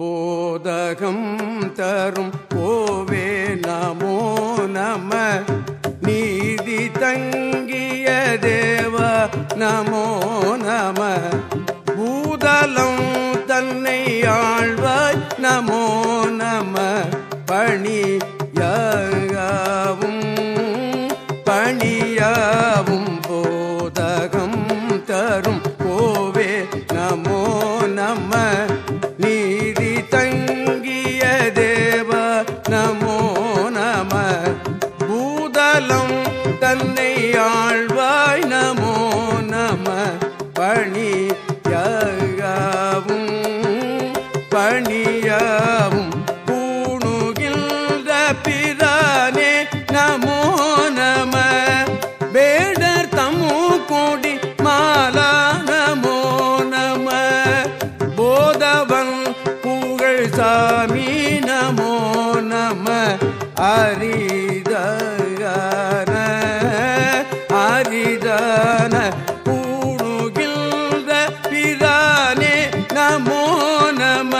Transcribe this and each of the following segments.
போதகம் தரும் ஓவே நமோ நம. நீதி தங்கிய தேவ நமோ நம. பூதலம் தன்னை ஆழ்வாய் நமோ நம. பணி யாவும் பணியாவும் அரிதகான அரிதன கூடுகின்ற பிரானே நமோ நம.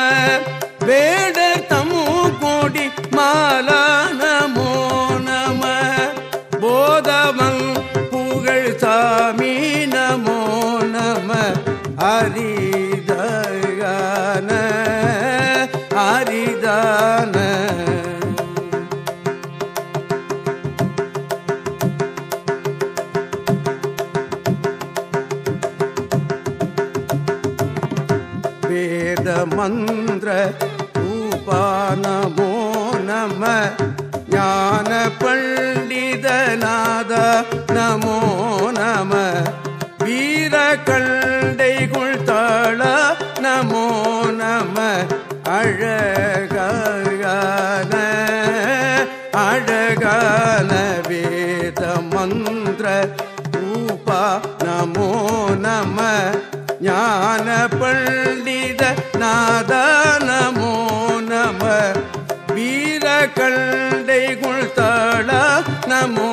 வேட தமு கோடி மாலான மந்திர ரூபானமோ நம ஞான பண்டிதநாத நமோ நம. வீர கண்டைகுள் தாள நமோ நம. அழகான அழகான வேத மந்திர ஞான பண்டித நாத நம. வீர கண்டை குள் தள நமோ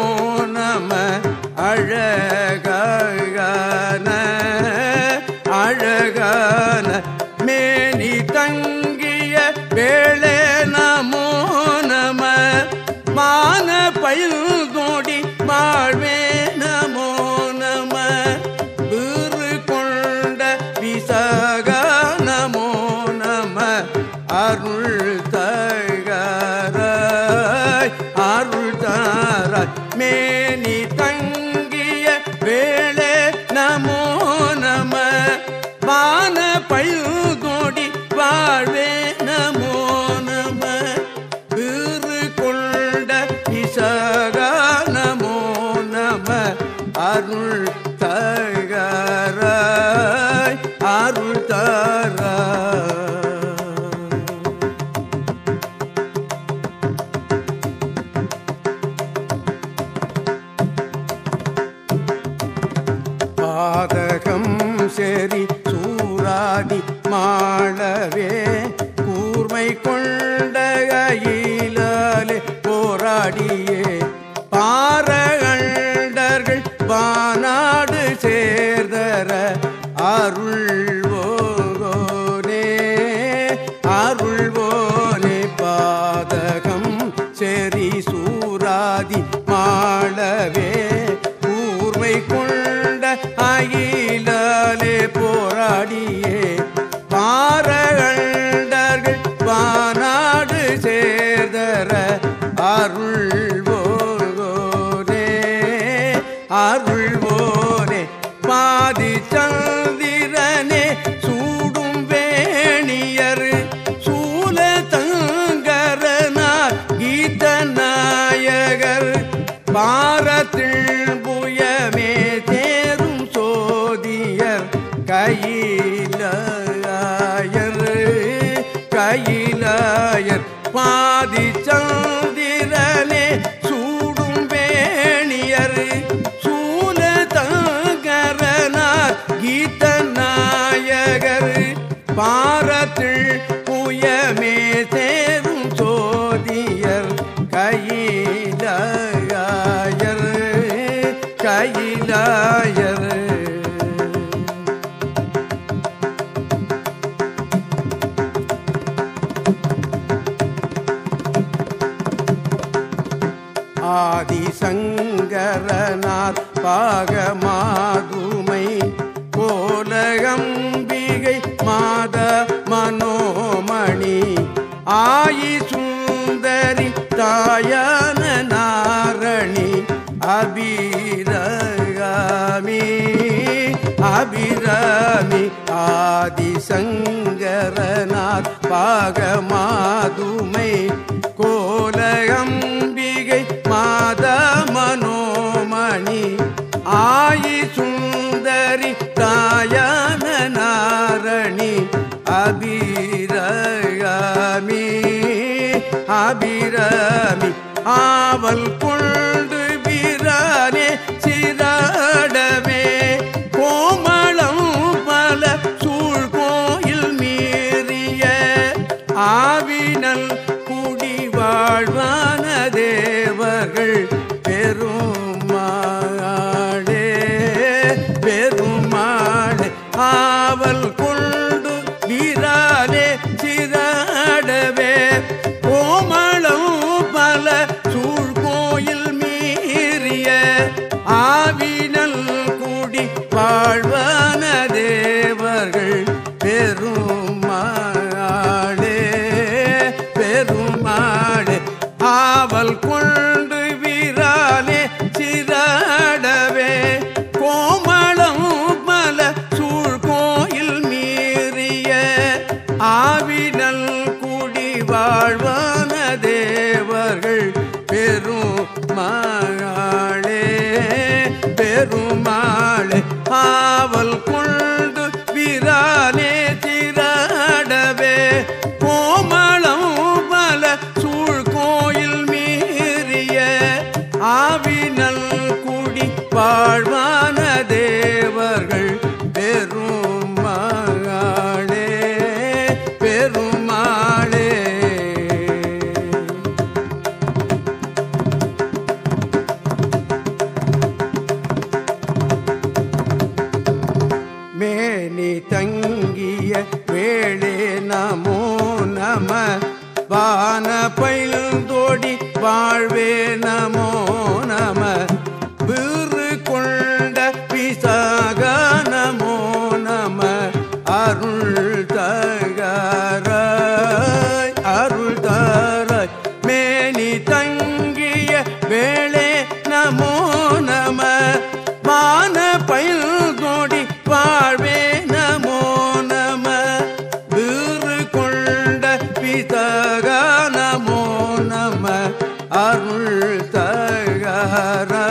அருள் தகராய் அருள் தாராய். பாதகம் சரி சூராடி மாளவே கூர்மை கொண்ட கையிலாலே போராடியே. சேர்தர அருள்வோனே அருள்வோனே பாதகம் செறி சூராதி மாளவே கூர்மை கொண்ட அயிலாலே போராடியே. கையிலாயர் கையிலாயர் பாதி பாகமாதுமை கோலகம்பிகை மாத மனோமணி. ஆயி சுந்தரி தாயன நாரணி. அபிரகாமி அபிராமி ஆதிசங்கரனார் பாகமா அபிரமி அபிரமி ஆவல் கொண்டு வீரனே சிராடவே கோமளம் பல சூழ் கோயில் மீறிய ஆவினல் குடி வாழ்வான் காவல் கொண்டு வீரானே ಸರ್ವೇ ನಮೋ ನ हरा